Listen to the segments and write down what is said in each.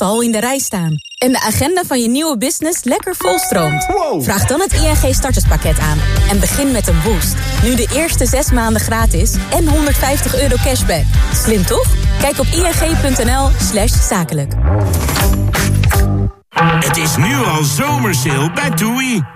al in de rij staan. En de agenda van je nieuwe business lekker volstroomt. Vraag dan het ING starterspakket aan. En begin met een boost. Nu de eerste zes maanden gratis en 150 euro cashback. Slim toch? Kijk op ing.nl slash zakelijk. Het is nu al zomersale bij TUI.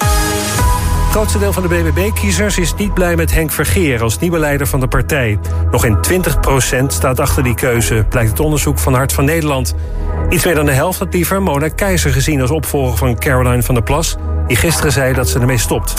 Het grootste deel van de BBB-kiezers is niet blij met Henk Vergeer als nieuwe leider van de partij. Nog in 20% staat achter die keuze, blijkt het onderzoek van Hart van Nederland. Iets meer dan de helft had liever Mona Keizer gezien als opvolger van Caroline van der Plas, die gisteren zei dat ze ermee stopt.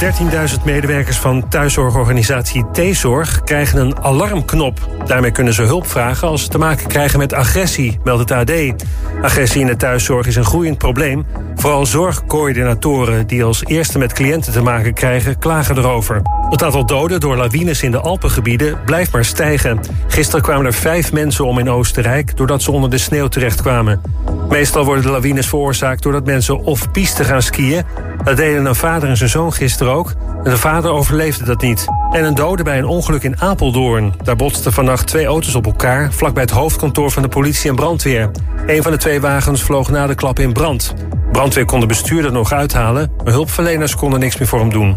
De 13.000 medewerkers van thuiszorgorganisatie T-Zorg krijgen een alarmknop. Daarmee kunnen ze hulp vragen als ze te maken krijgen met agressie, meldt het AD. Agressie in de thuiszorg is een groeiend probleem. Vooral zorgcoördinatoren die als eerste met cliënten te maken krijgen, klagen erover. Het aantal doden door lawines in de Alpengebieden blijft maar stijgen. Gisteren kwamen er vijf mensen om in Oostenrijk doordat ze onder de sneeuw terechtkwamen. Meestal worden de lawines veroorzaakt doordat mensen of piste gaan skiën. Dat deden een vader en zijn zoon gisteren En de vader overleefde dat niet. En een dode bij een ongeluk in Apeldoorn. Daar botsten vannacht twee auto's op elkaar, vlakbij het hoofdkantoor van de politie en brandweer. Een van de twee wagens vloog na de klap in brand. Brandweer kon de bestuurder nog uithalen, maar hulpverleners konden niks meer voor hem doen.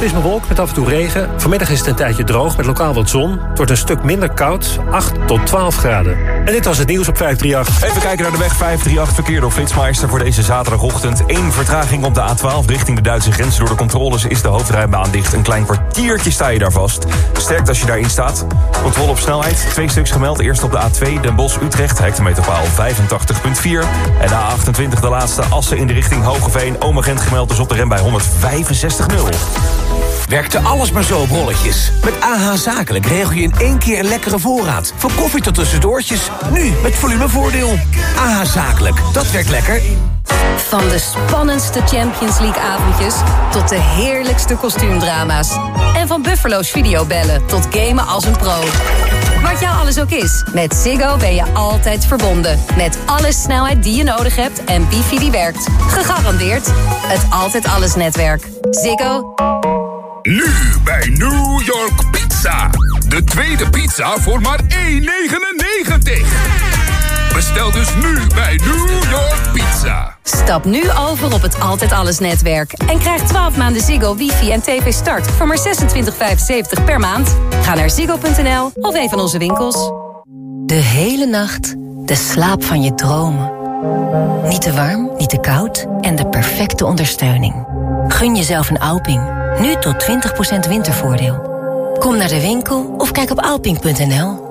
Het is bewolkt met af en toe regen. Vanmiddag is het een tijdje droog met lokaal wat zon. Het wordt een stuk minder koud, 8 tot 12 graden. En dit was het nieuws op 538. Even kijken naar de weg 538, verkeer door Flitsmeister voor deze zaterdagochtend. Eén vertraging op de A12 richting de Duitse grens. Door de controles is de hoofdrijbaan dicht. Een klein kwartiertje sta je daar vast. Sterkt als je daarin staat. Controle op snelheid, twee stuks gemeld. Eerst op de A2 Den Bosch-Utrecht, hectometerpaal 85.4. En de A28 de laatste Assen in de richting Hogeveen. Omegent gemeld dus op de rem bij 165.0. Werkte alles maar zo op rolletjes. Met AH Zakelijk regel je in één keer een lekkere voorraad. Van koffie tot tussendoortjes. Nu met volumevoordeel. AH Zakelijk, dat werkt lekker. Van de spannendste Champions League avondjes tot de heerlijkste kostuumdrama's. En van Buffalo's videobellen tot gamen als een pro. Wat jou alles ook is, met Ziggo ben je altijd verbonden. Met alle snelheid die je nodig hebt en wifi die werkt. Gegarandeerd het Altijd Alles netwerk. Ziggo. Nu bij New York Pizza. De tweede pizza voor maar 1,99. Bestel dus nu bij New York Pizza. Stap nu over op het Altijd Alles netwerk. En krijg 12 maanden Ziggo, wifi en tv start voor maar 26,75 per maand. Ga naar ziggo.nl of een van onze winkels. De hele nacht de slaap van je dromen. Niet te warm, niet te koud en de perfecte ondersteuning. Gun jezelf een Alping. Nu tot 20% wintervoordeel. Kom naar de winkel of kijk op alping.nl.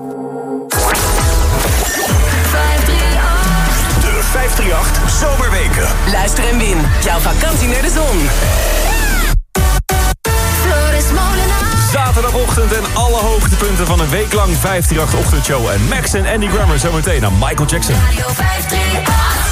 De 538 Zomerweken. Luister en win. Jouw vakantie naar de zon. Zaterdagochtend en alle hoogtepunten van een week lang 538 ochtendshow. En Max en Andy Grammer zometeen naar Michael Jackson. Radio 538.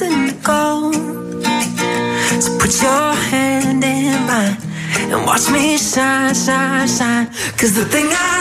Turns into gold. So put your hand in mine and watch me shine, shine, shine. Cause the thing I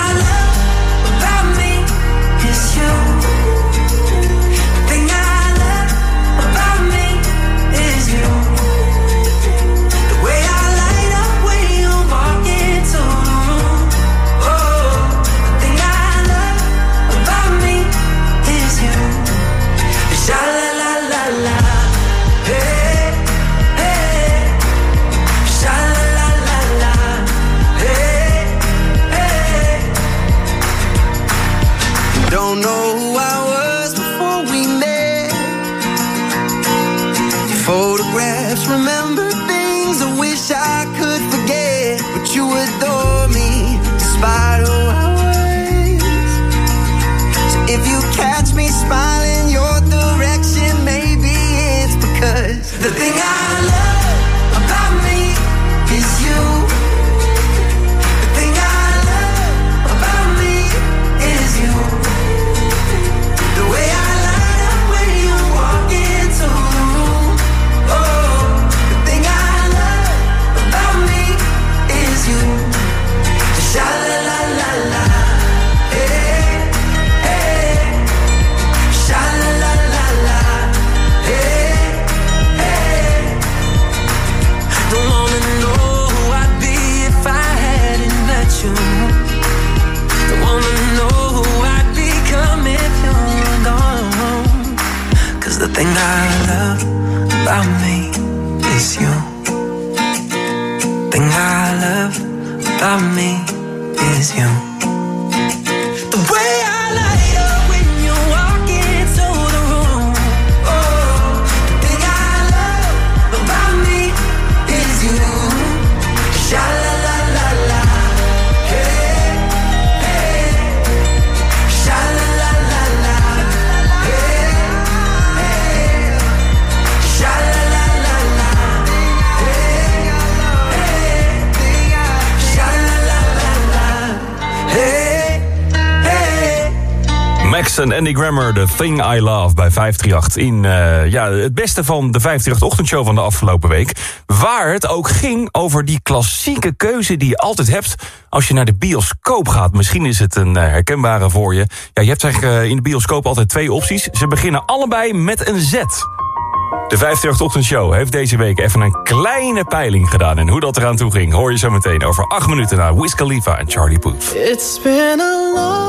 Andy Grammer, The Thing I Love bij 538. In eh, ja, het beste van de 538-ochtendshow van de afgelopen week. Waar het ook ging over die klassieke keuze die je altijd hebt... als je naar de bioscoop gaat. Misschien is het een eh, herkenbare voor je. Ja, je hebt eigenlijk eh, in de bioscoop altijd twee opties. Ze beginnen allebei met een Z. De 538-ochtendshow heeft deze week even een kleine peiling gedaan. En hoe dat eraan toe ging, hoor je zo meteen over acht minuten... naar Wiz en Charlie Puth. It's been a long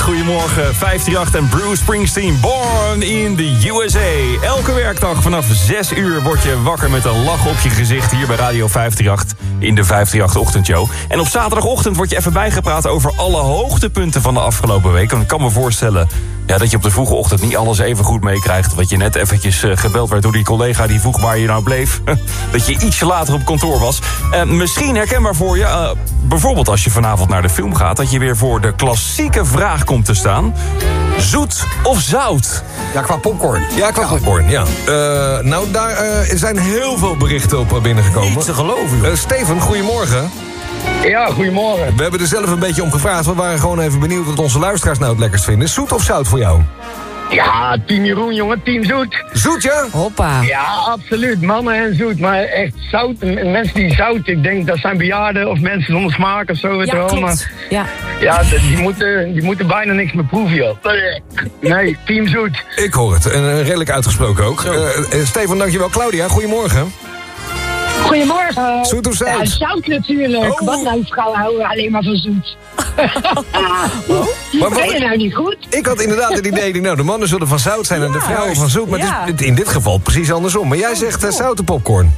Goedemorgen. 538 en Bruce Springsteen, born in the USA. Elke werkdag vanaf 6 uur word je wakker met een lach op je gezicht... hier bij Radio 538 in de 538-ochtendshow. En op zaterdagochtend word je even bijgepraat over alle hoogtepunten van de afgelopen week. En ik kan me voorstellen Ja, dat je op de vroege ochtend niet alles even goed meekrijgt. Wat je net eventjes eh, gebeld werd door die collega die vroeg waar je nou bleef. dat je ietsje later op kantoor was. Eh, misschien herkenbaar voor je, eh, bijvoorbeeld als je vanavond naar de film gaat... dat je weer voor de klassieke vraag komt te staan. Zoet of zout? Ja, qua popcorn. Ja, qua popcorn, ja. Eh, nou, daar zijn heel veel berichten op binnengekomen. Niet te geloven, joh. Steven, goedemorgen. Ja, goedemorgen. We hebben er zelf een beetje om gevraagd. We waren gewoon even benieuwd wat onze luisteraars nou het lekkerst vinden. Zoet of zout voor jou? Ja, team Jeroen, jongen, team Zoet. Zoet, ja? Hoppa. Ja, absoluut. Mannen en zoet. Maar echt zout, mensen die zout, ik denk dat zijn bejaarden of mensen zonder smaak of zo. Weet Ja, wel. klopt. Maar Ja. ja, die moeten, die moeten bijna niks meer proeven, joh. Nee, team Zoet. Ik hoor het. En eh, redelijk uitgesproken ook. Eh, eh, Steven, dankjewel. Claudia, goedemorgen. Goedemorgen. Zoet of zout? Ja, zout natuurlijk. Oh. Wat nou, vrouwen houden alleen maar van zoet. Maar wat- Ben je nou niet goed? Ik had inderdaad het idee, nou, de mannen zullen van zout zijn en de vrouwen van zoet. Maar Ja. het is in dit geval precies andersom. Maar jij zegt uh, zoute popcorn.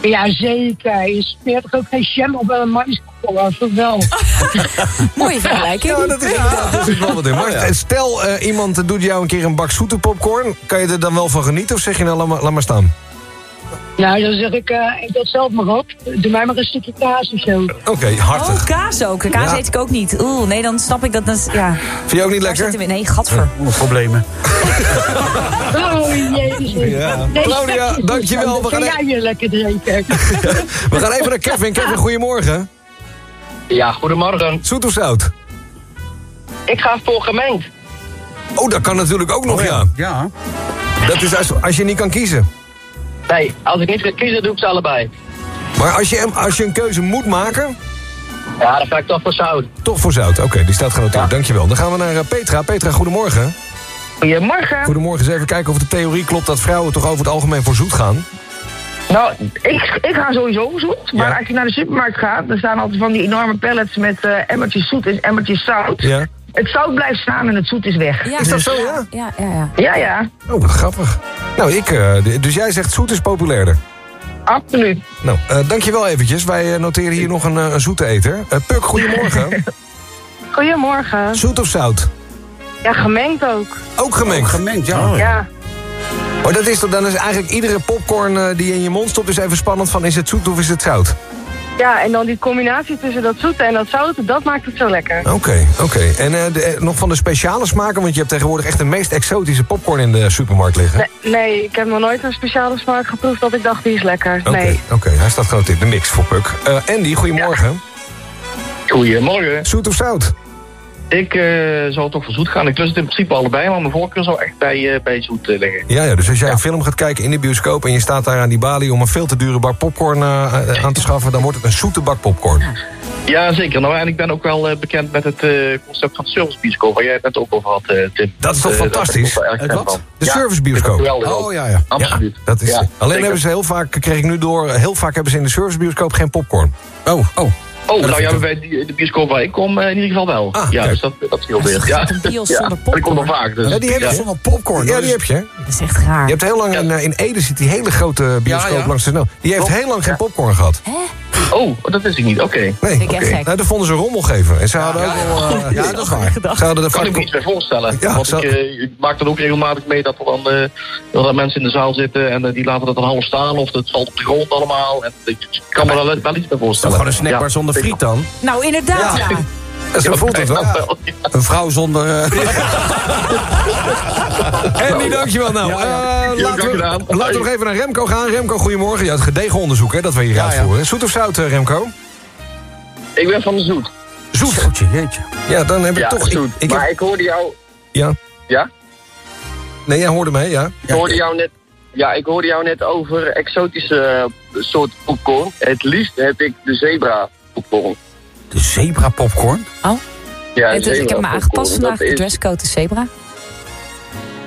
Ja, zeker. Je smeert toch ook geen jam op een maïskool, of wel? Mooie vergelijking. Ja, dat is inderdaad dat is wel wat in. Maar stel, eh, iemand doet jou een keer een bak zoete popcorn. Kan je er dan wel van genieten of zeg je nou, laat maar, laat maar staan? Nou, dan zeg ik, eh, ik dat zelf maar op. Doe mij maar een stukje kaas of zo. Oké, hartig. Oh, kaas ook. Kaas Ja. eet ik ook niet. Oeh, nee, dan snap ik dat. dat ja. Vind je ook niet Daar lekker? zitten we- Nee, gadver. Problemen. Oh, jezus. Ja. Nee, Claudia, dankjewel. We Dan gaan kan e- jij weer lekker drinken. We gaan even naar Kevin. Kevin, goedemorgen. Ja, goedemorgen. Zoet of zout? Ik ga voor gemengd. Oh, dat kan natuurlijk ook nog, ja. Ja. Dat is als, als je niet kan kiezen. Nee, als ik niet ga kiezen, doe ik ze allebei. Maar als je, als je een keuze moet maken, Ja, dan ga ik toch voor zout. toch voor zout. Oké, die staat genoteerd. Dankjewel. Dan gaan we naar eh, Petra. Petra, goedemorgen. Goedemorgen. Goedemorgen. Eens even kijken of de theorie klopt dat vrouwen toch over het algemeen voor zoet gaan. Nou, ik, ik ga sowieso zoet. Maar Ja. als je naar de supermarkt gaat, dan staan altijd van die enorme pallets met eh, emmertjes zoet en emmertjes zout. Ja. Het zout blijft staan en het zoet is weg. Ja, Is dat Dus- zo, ja? Ja, ja, ja. Ja, ja. Oh, wat grappig. Nou, ik, eh, dus jij zegt zoet is populairder. Absoluut. Nou, eh, dankjewel eventjes. Wij eh, noteren hier nog een, eh, een zoete eter. Eh, Puk, goedemorgen. Goedemorgen. Zoet of zout? Ja, gemengd ook. Ook gemengd? gemengd, ja. Ja. Maar dat is toch, dan is eigenlijk iedere popcorn die je in je mond stopt... is even spannend van is het zoet of is het zout? Ja, en dan die combinatie tussen dat zoete en dat zoute, dat maakt het zo lekker. Oké, oké. En eh, de- eh, nog van de speciale smaken... want je hebt tegenwoordig echt de meest exotische popcorn in de supermarkt liggen. Nee, nee, ik heb nog nooit een speciale smaak geproefd dat ik dacht, die is lekker. Oké, Nee. oké. hij staat genoteerd. De mix voor Puk. Eh, Andy, goedemorgen. Goedemorgen. Zoet of zout? Ik eh, zou toch voor zoet gaan. Ik lust het in principe allebei, maar mijn voorkeur zou echt bij, eh, bij zoet eh, liggen. Ja, ja, dus als jij een film gaat kijken in de bioscoop... en je staat daar aan die balie om een veel te dure bak popcorn aan te schaffen... dan wordt het een zoete bak popcorn. Ja, zeker. Nou, en ik ben ook wel eh, bekend met het eh, concept van de servicebioscoop... waar jij het net ook over had, eh, Tim. Dat is toch fantastisch? Het wat? De Ja, servicebioscoop. Oh, ja, ja. Absoluut. Ja, dat is, Ja, alleen zeker. hebben ze heel vaak, kreeg ik nu door... heel vaak hebben ze in de servicebioscoop geen popcorn. Oh, oh. Oh, nou ja, bij die, de bioscoop waar ik kom eh, in ieder geval wel. Ah, ja, kijk. dus dat, dat scheelt weer. Ja. bios ja. zonder En ik kom er vaak. Dus, Ja, die heb je zonder popcorn. Ja, die heb je. Dat is echt raar. Je hebt heel lang in, eh, in Ede zit die hele grote bioscoop Ja, ja. langs de snel. Die heeft heel lang geen popcorn gehad. Oh, dat wist ik niet. Oké. Nee, ik. Nou, daar vonden ze rommel geven. En ze hadden ook wel... eh, Ja, dat is waar. Ze hadden er kan vaak... ik me iets bij voorstellen. Ja, Want zo- ik, eh, ik maak dan ook regelmatig mee dat er dan eh, dat er mensen in de zaal zitten en die laten dat dan half staan of het valt op de grond allemaal. En ik kan me daar wel, wel iets bij voorstellen. Gewoon een snackbar Ja, zonder friet dan? Nou, inderdaad, ja. Zo voelt het wel. Een vrouw zonder... eh, Andy, dankjewel. Nou, Ja, ja. eh, laten, we, laten we nog even naar Remco gaan. Remco, goedemorgen. Ja, het gedegen onderzoek hè, dat we hier Ja, ja. uitvoeren. Zoet of zout, eh, Remco? Ik ben van de zoet. Zoet. Zoetje, jeetje. Ja, dan heb ik Ja, toch... Ik, zoet. ik maar heb, ik hoorde jou... ja? Ja? Nee, jij hoorde mij, ja? Ik hoorde jou net... Ja, ik hoorde jou net over exotische soort popcorn. Het liefst heb ik de zebra popcorn. De zebra popcorn? Oh, Ja, het is- ik heb zebra me popcorn. aangepast vandaag. Dat De is- dresscode is zebra.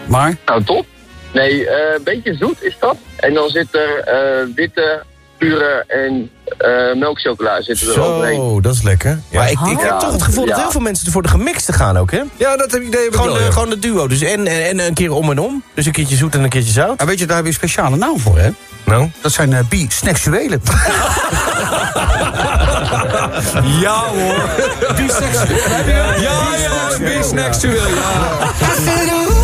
Maar? Nou, top. Nee, eh, een beetje zoet is dat. En dan zit er eh, witte, pure en eh melkchocola zitten er overheen. Zo, dat is lekker. Maar ik, ik Oh. heb toch het gevoel dat Ja. heel veel mensen voor de gemixte gaan ook, hè? Ja, dat heb ik idee Gewoon, de, gewoon de duo. Dus en, en, en een keer om en om. Dus een keertje zoet en een keertje zout. Maar weet je, daar heb je een speciale naam voor, hè? Nou? Dat zijn uh, biseksuelen. ja hoor. Biseksueel. Ja, ja, biseksueel. Ja.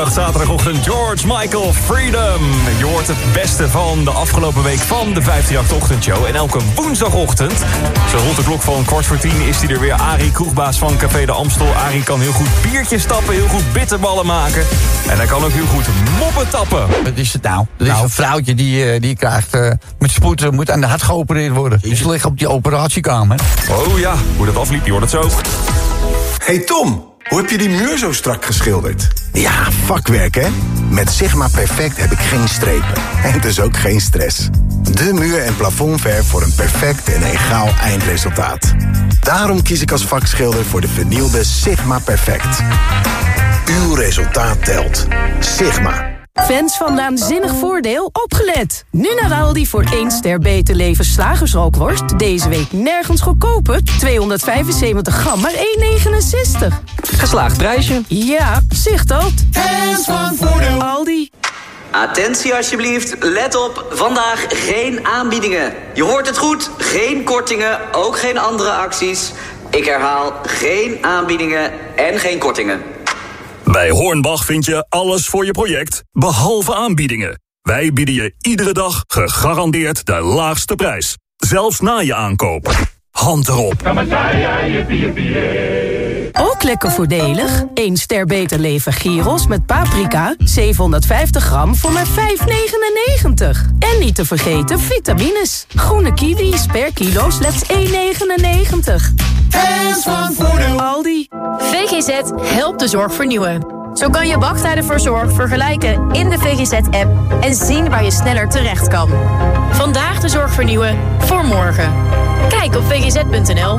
538 zaterdagochtend George Michael Freedom. Je hoort het beste van de afgelopen week van de 538 ochtendshow. En elke woensdagochtend, zo rond de klok van kwart voor tien... is hij er weer, Arie, kroegbaas van Café de Amstel. Arie kan heel goed biertjes tappen, heel goed bitterballen maken. En hij kan ook heel goed moppen tappen. Wat is het nou? Er is een vrouwtje die, eh, die krijgt eh, met spoed eh, moet aan de hart geopereerd worden. Die is liggen op die operatiekamer. Oh ja, hoe dat afliep, je hoort het zo. Hey Tom, hoe heb je die muur zo strak geschilderd? Ja, vakwerk hè? Met Sigma Perfect heb ik geen strepen. En dus ook geen stress. De muur- en plafondverf voor een perfect en egaal eindresultaat. Daarom kies ik als vakschilder voor de vernielde Sigma Perfect. Uw resultaat telt. Sigma. Fans van Naanzinnig Voordeel, opgelet! Nu naar Aldi voor 1 ster beter leven slagersrookworst. Deze week nergens goedkoper. 275 gram, maar 1,69. Geslaagd prijsje. Ja, zicht dat. Fans van Voordeel. Aldi. Attentie alsjeblieft, let op, vandaag geen aanbiedingen. Je hoort het goed, geen kortingen, ook geen andere acties. Ik herhaal, geen aanbiedingen en geen kortingen. Bij Hornbach vind je alles voor je project, behalve aanbiedingen. Wij bieden je iedere dag gegarandeerd de laagste prijs. Zelfs na je aankoop. Hand erop. Ook lekker voordelig. 1 ster beter leven gyros met paprika. 750 gram voor maar 5,99. En niet te vergeten vitamines. Groene kiwis per kilo slechts 1,99. Fans van Voordeel. Aldi. VGZ helpt de zorg vernieuwen. Zo kan je wachttijden voor zorg vergelijken in de VGZ-app... en zien waar je sneller terecht kan. Vandaag de zorg vernieuwen voor morgen. Kijk op vgz.nl.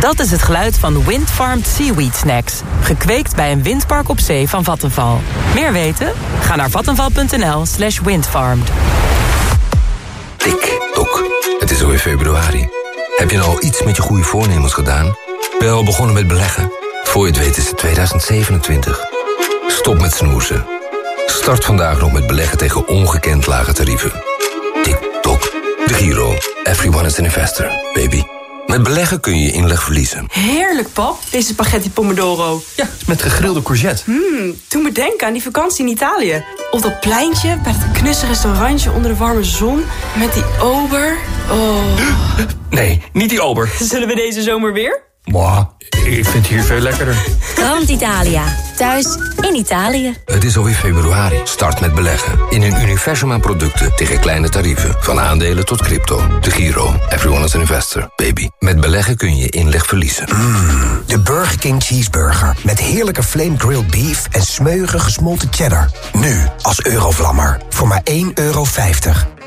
Dat is het geluid van Windfarmed Seaweed Snacks. Gekweekt bij een windpark op zee van Vattenval. Meer weten? Ga naar vattenval.nl slash windfarmed. Tik, tok. Het is alweer februari. Heb je nou al iets met je goede voornemens gedaan? Ben je al begonnen met beleggen? Voor je het weet is het 2027. Stop met snoezen. Start vandaag nog met beleggen tegen ongekend lage tarieven. Tik, tok. De Giro. Everyone is an investor, baby. Met beleggen kun je je inleg verliezen. Heerlijk, pap. Deze spaghetti pomodoro. Ja, met gegrilde courgette. Mmm, doe me denken aan die vakantie in Italië. Op dat pleintje, bij dat knusse restaurantje onder de warme zon. Met die ober. Oh. Nee, niet die ober. Zullen we deze zomer weer? Mwah, ik vind het hier veel lekkerder. Grand Italia. Thuis in Italië. Het is alweer februari. Start met beleggen. In een universum aan producten tegen kleine tarieven. Van aandelen tot crypto. De Giro. Everyone is an investor. Baby. Met beleggen kun je inleg verliezen. De Burger King Cheeseburger. Met heerlijke flame grilled beef en smeuige gesmolten cheddar. Nu als Eurovlammer. Voor maar 1,50 euro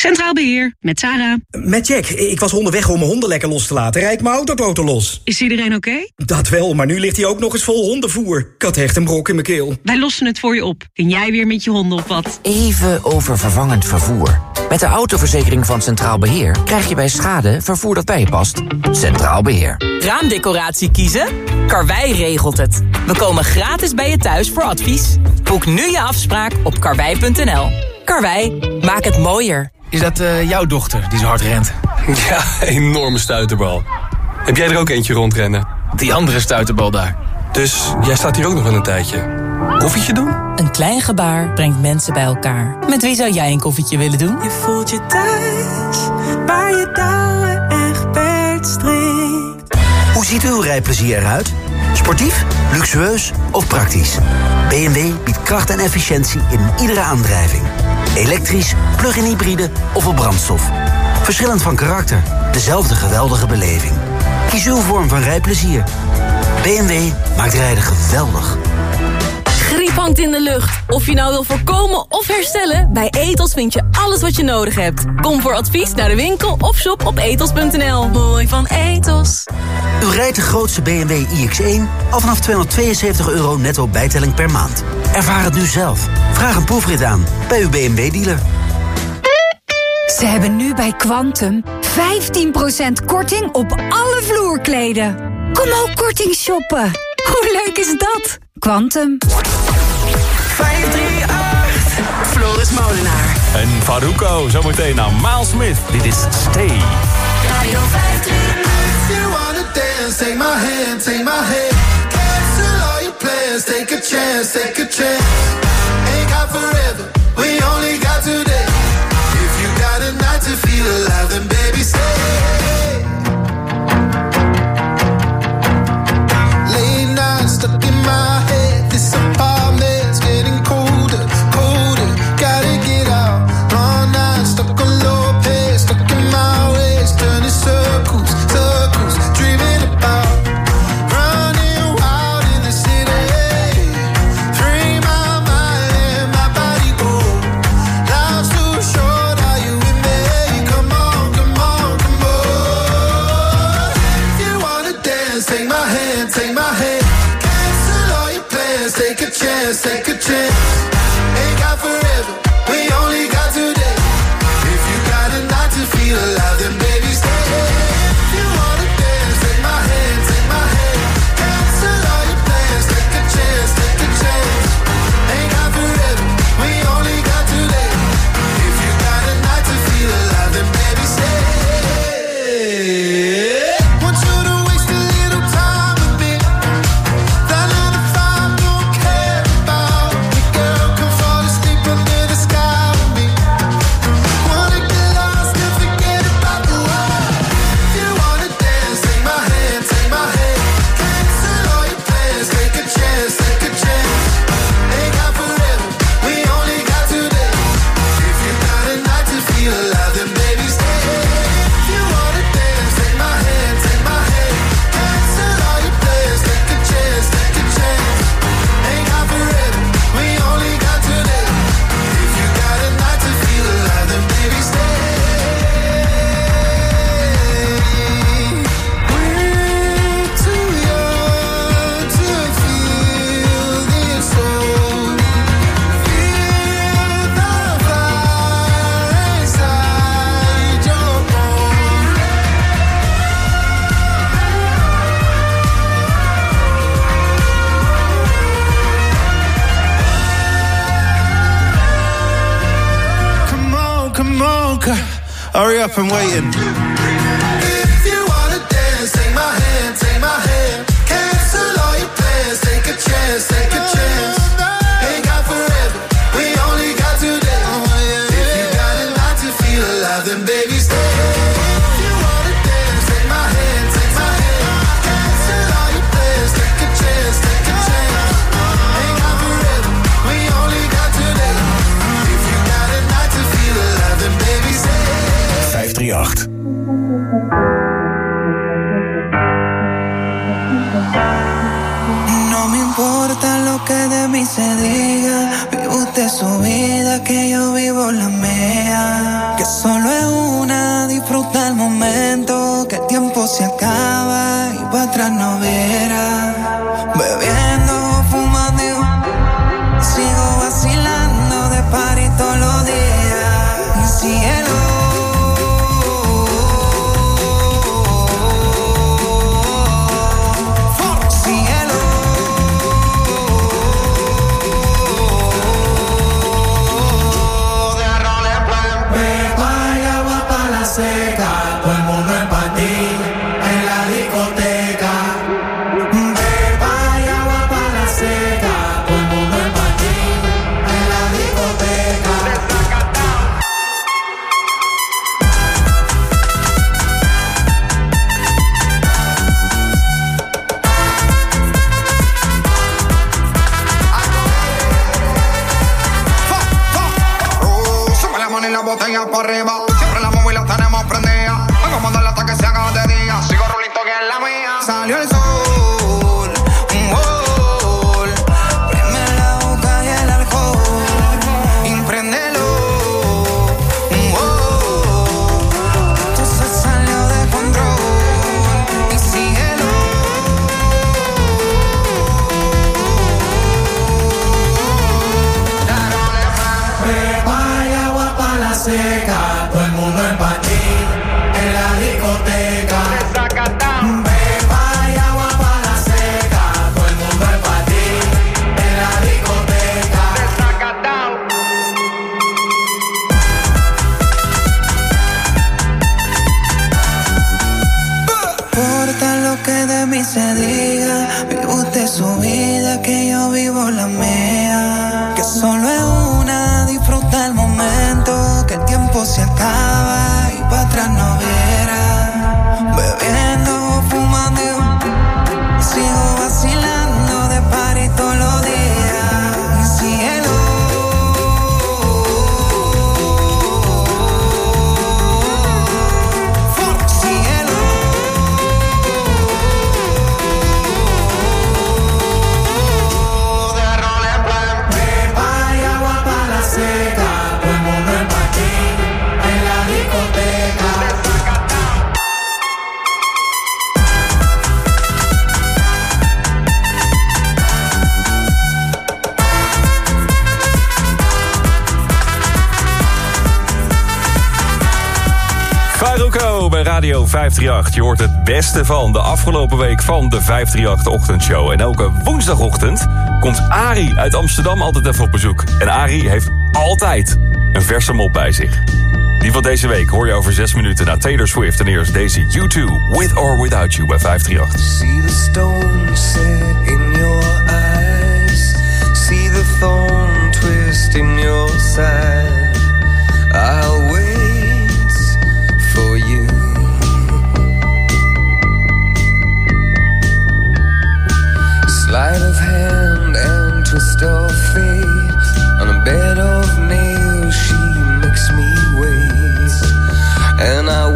Centraal Beheer, met Sarah. Met Jack. Ik was onderweg om mijn honden lekker los te laten. Rijd mijn autoboten los. Is iedereen oké? Dat wel, maar nu ligt hij ook nog eens vol hondenvoer. Ik had echt een brok in mijn keel. Wij lossen het voor je op. Kun jij weer met je honden op wat? Even over vervangend vervoer. Met de autoverzekering van Centraal Beheer krijg je bij schade vervoer dat bij je past. Centraal Beheer. Raamdecoratie kiezen? Karwei regelt het. We komen gratis bij je thuis voor advies. Boek nu je afspraak op karwei.nl. Karwei, maak het mooier. Is dat uh, jouw dochter die zo hard rent? Ja, enorme stuiterbal. Heb jij er ook eentje rondrennen? Die andere stuiterbal daar. Dus jij staat hier ook nog wel een tijdje. Koffietje doen? Een klein gebaar brengt mensen bij elkaar. Met wie zou jij een koffietje willen doen? Je voelt je thuis, waar je touwen echt strikt. Hoe ziet uw rijplezier eruit? Sportief, luxueus of praktisch. BMW biedt kracht en efficiëntie in iedere aandrijving. Elektrisch, plug-in hybride of op brandstof. Verschillend van karakter, dezelfde geweldige beleving. Kies uw vorm van rijplezier. BMW maakt rijden geweldig griep hangt in de lucht. Of je nou wil voorkomen of herstellen, bij Etos vind je alles wat je nodig hebt. Kom voor advies naar de winkel of shop op etos.nl. Mooi van Etos. U rijdt de grootste BMW iX1 al vanaf 272 euro netto bijtelling per maand. Ervaar het nu zelf. Vraag een proefrit aan bij uw BMW-dealer. Ze hebben nu bij Quantum 15% korting op alle vloerkleden. Kom ook korting shoppen. Hoe leuk is dat? Quantum. 538. Floris Molenaar. En Faruko, zometeen naar Maal Smith. Dit is Stay. Radio 538. You wanna dance, take my hand, take my hand. Cancel all your plans, take a chance, take a chance. Ain't got forever, we only got today. If you got a night to feel alive, then baby, stay. I've been waiting. y para atrás no viene. Radio 538. Je hoort het beste van de afgelopen week van de 538-ochtendshow. En elke woensdagochtend komt Ari uit Amsterdam altijd even op bezoek. En Ari heeft altijd een verse mop bij zich. Die van deze week hoor je over zes minuten na Taylor Swift. En eerst deze U2, With or Without You bij 538. See the stone set in your eyes. See the thorn twist in your side. I'll Sleight of hand and twist of fate. On a bed of nails, she makes me wait. And I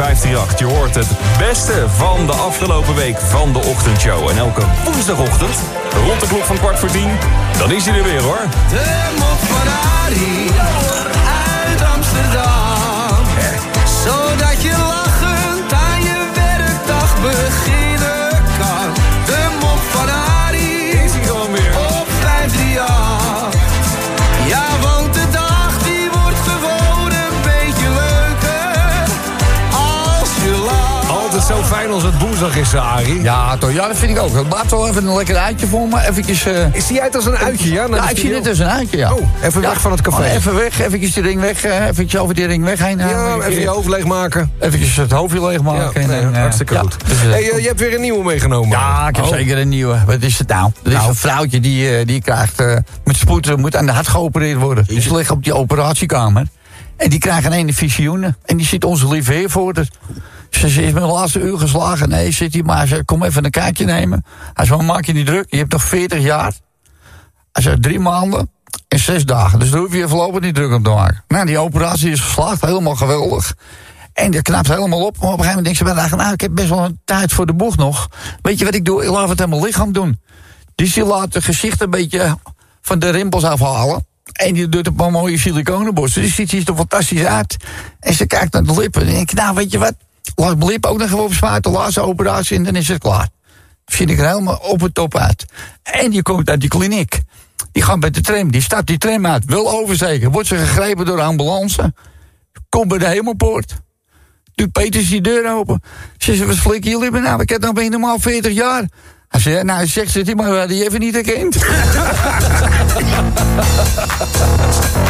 538. Je hoort het beste van de afgelopen week van de ochtendshow. En elke woensdagochtend, rond de klok van kwart voor tien, dan is hij er weer hoor. De mop uit Amsterdam. Fijn als het woensdag is, Arie. Ja, toch, ja, dat vind ik ook. Maak toch even een lekker uitje voor me. Eventjes, eh, Is die uit als een uitje, ja? Ja, ik zie dit als een uitje, ja. Oh, even Ja, weg van het café. oh, even weg, eventjes die ring weg. eh, eventjes over die ring weg heen. ja, even je hoofd leegmaken. Eventjes het hoofdje leegmaken. Ja, en, nee, eh, hartstikke goed. dus, eh, hey, eh, je hebt weer een nieuwe meegenomen. Ja, ik heb Oh. zeker een nieuwe. Wat is het nou? Er is een vrouwtje die, eh, die krijgt eh, met spoed eh, moet aan de hart geopereerd worden. Dus ze ligt op die operatiekamer. En die krijgt een ene visioenen. En die zit onze lieve heer voor haar. Ze is met de laatste uur geslagen. Nee, zit hij maar. Ze kom even een kijkje nemen. Hij zei, maak je niet druk. Je hebt nog 40 jaar. Hij zei, drie maanden en zes dagen. Dus daar hoef je voorlopig niet druk om te maken. Nou, die operatie is geslaagd. Helemaal geweldig. En dat knapt helemaal op. Maar op een gegeven moment denkt ze bij nou, ik heb best wel een tijd voor de boeg nog. Weet je wat ik doe? Ik laat het aan mijn lichaam doen. Dus die laat het gezicht een beetje van de rimpels afhalen. En die doet een paar mooie siliconenborsten. Dus ziet hij er fantastisch uit. En ze kijkt naar de lippen. En denk ik, nou, weet je wat? Laat lippen ook nog even opspuiten. Laatste operatie en dan is het klaar. Vind ik er helemaal op het top uit. En die komt uit die kliniek. Die gaat met de tram. Die stapt die tram uit. Wil oversteken. Wordt ze gegrepen door de ambulance. Komt bij de hemelpoort. Doet Peters die deur open. Ze zegt, wat flikken jullie me nou? Ik heb nog ben je normaal 40 jaar. Hij zegt, nou, zegt ze, maar we hadden je even niet herkend.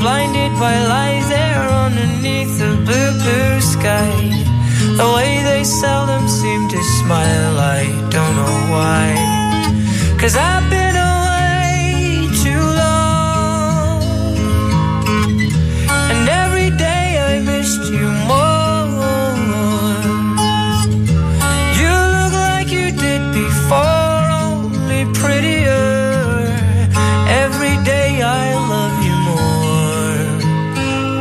Blinded by lies there underneath the blue, blue sky. The way they seldom seem to smile, I don't know why. Cause I've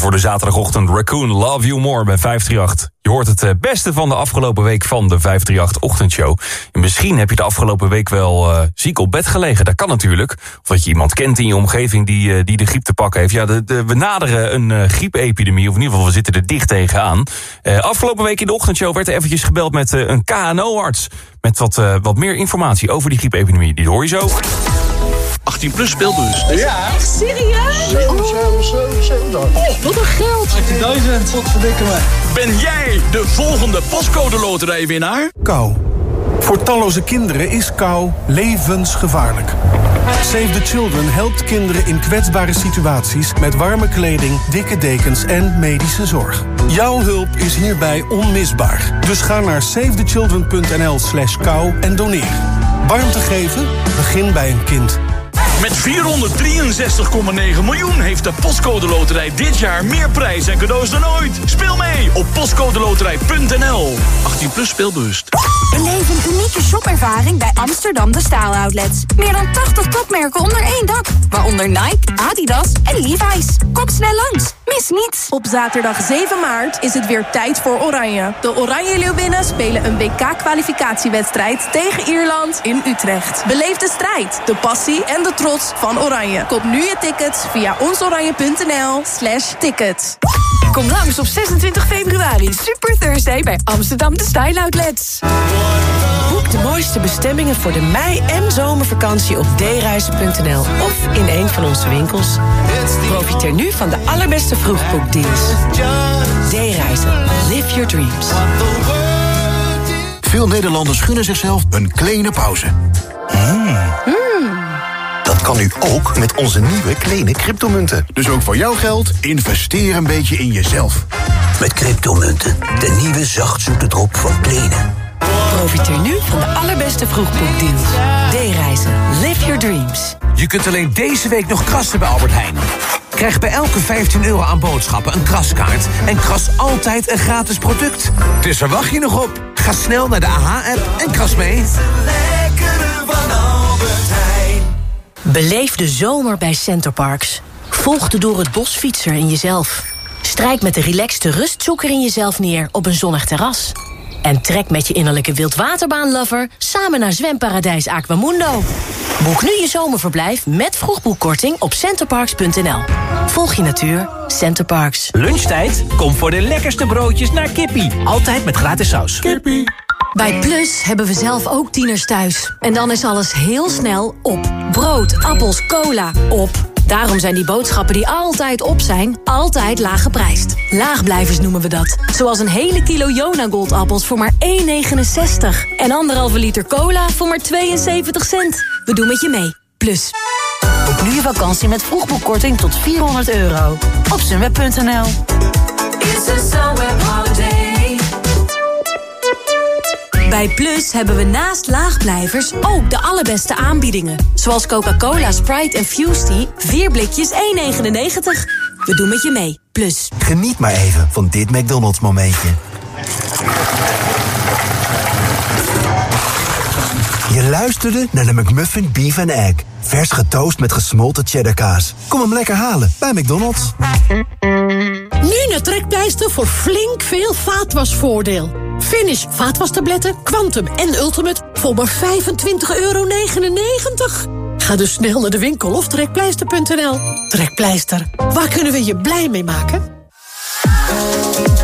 voor de zaterdagochtend. Raccoon, Love You More bij 538. Je hoort het eh, beste van de afgelopen week van de 538-ochtendshow. En misschien heb je de afgelopen week wel eh, ziek op bed gelegen. Dat kan natuurlijk. Of dat je iemand kent in je omgeving die, eh, die de griep te pakken heeft. Ja, we naderen een griepepidemie. Of in ieder geval, we zitten er dicht tegenaan. Afgelopen week in de ochtendshow werd er eventjes gebeld met een KNO-arts. Met wat, wat meer informatie over die griepepidemie. Die hoor je zo. 18 plus speelbus. Ja. Echt serieus? Oh, wat een geld. 18.000. Wat verdikken me. Ben jij de volgende postcode loterijwinnaar? Kou. Voor talloze kinderen is kou levensgevaarlijk. Save the Children helpt kinderen in kwetsbare situaties met warme kleding, dikke dekens en medische zorg. Jouw hulp is hierbij onmisbaar. Dus ga naar savethechildren.nl/slash kou en doneer. Warmte geven? Begin bij een kind. Met 463,9 miljoen heeft de Postcode Loterij dit jaar meer prijs en cadeaus dan ooit. Speel mee op postcodeloterij.nl. 18 plus speelbewust. Beleef een unieke shopervaring bij Amsterdam De Staal Outlets. Meer dan 80 topmerken onder één dak. Waaronder Nike, Adidas en Levi's. Kom snel langs. Mis niets. Op zaterdag 7 maart is het weer tijd voor Oranje. De Oranje Leeuwinnen spelen een WK-kwalificatiewedstrijd tegen Ierland in Utrecht. Beleef de strijd, de passie en de trots van Oranje. Koop nu je tickets via onsoranje.nl slash tickets. Kom langs op 26 februari, Super Thursday bij Amsterdam de Style Outlets. De mooiste bestemmingen voor de mei- en zomervakantie op dereizen.nl of in een van onze winkels. Profiteer nu van de allerbeste vroegboekdeals. D-reizen. Live your dreams. Veel Nederlanders gunnen zichzelf een kleine pauze. Dat kan nu ook met onze nieuwe kleine cryptomunten. Dus ook voor jouw geld, investeer een beetje in jezelf. Met cryptomunten, de nieuwe zachtzoete drop van Plenen. Profiteer nu van de allerbeste vroegboekdeals. D-reizen. Live your dreams. Je kunt alleen deze week nog krassen bij Albert Heijn. Krijg bij elke 15 euro aan boodschappen een kraskaart... en kras altijd een gratis product. Dus waar wacht je nog op? Ga snel naar de AH-app en kras mee. Beleef de zomer bij Centerparks. Volg de door het bos fietser in jezelf. Strijk met de relaxte rustzoeker in jezelf neer op een zonnig terras. En trek met je innerlijke wildwaterbaanlover samen naar zwemparadijs Aquamundo. Boek nu je zomerverblijf met vroegboekkorting op centerparks.nl. Volg je natuur, Centerparks. Lunchtijd? Kom voor de lekkerste broodjes naar Kippie. Altijd met gratis saus. Kippie. Bij Plus hebben we zelf ook tieners thuis. En dan is alles heel snel op. Brood, appels, cola, op. Daarom zijn die boodschappen die altijd op zijn, altijd laag geprijsd. Laagblijvers noemen we dat. Zoals een hele kilo Jona Goldappels voor maar 1,69. En anderhalve liter cola voor maar 72 cent. We doen met je mee. Plus. Boek nu je vakantie met vroegboekkorting tot 400 euro. Op sunweb.nl Bij Plus hebben we naast laagblijvers ook de allerbeste aanbiedingen. Zoals Coca-Cola, Sprite en Fusty. 4 blikjes 1,99. We doen met je mee. Plus. Geniet maar even van dit McDonald's momentje. Je luisterde naar de McMuffin Beef and Egg. Vers getoast met gesmolten cheddarkaas. Kom hem lekker halen bij McDonald's. Nu naar Trekpleister voor flink veel vaatwasvoordeel. Finish vaatwastabletten, Quantum en Ultimate voor maar 25,99 euro. Ga dus snel naar de winkel of trekpleister.nl. Trekpleister, waar kunnen we je blij mee maken?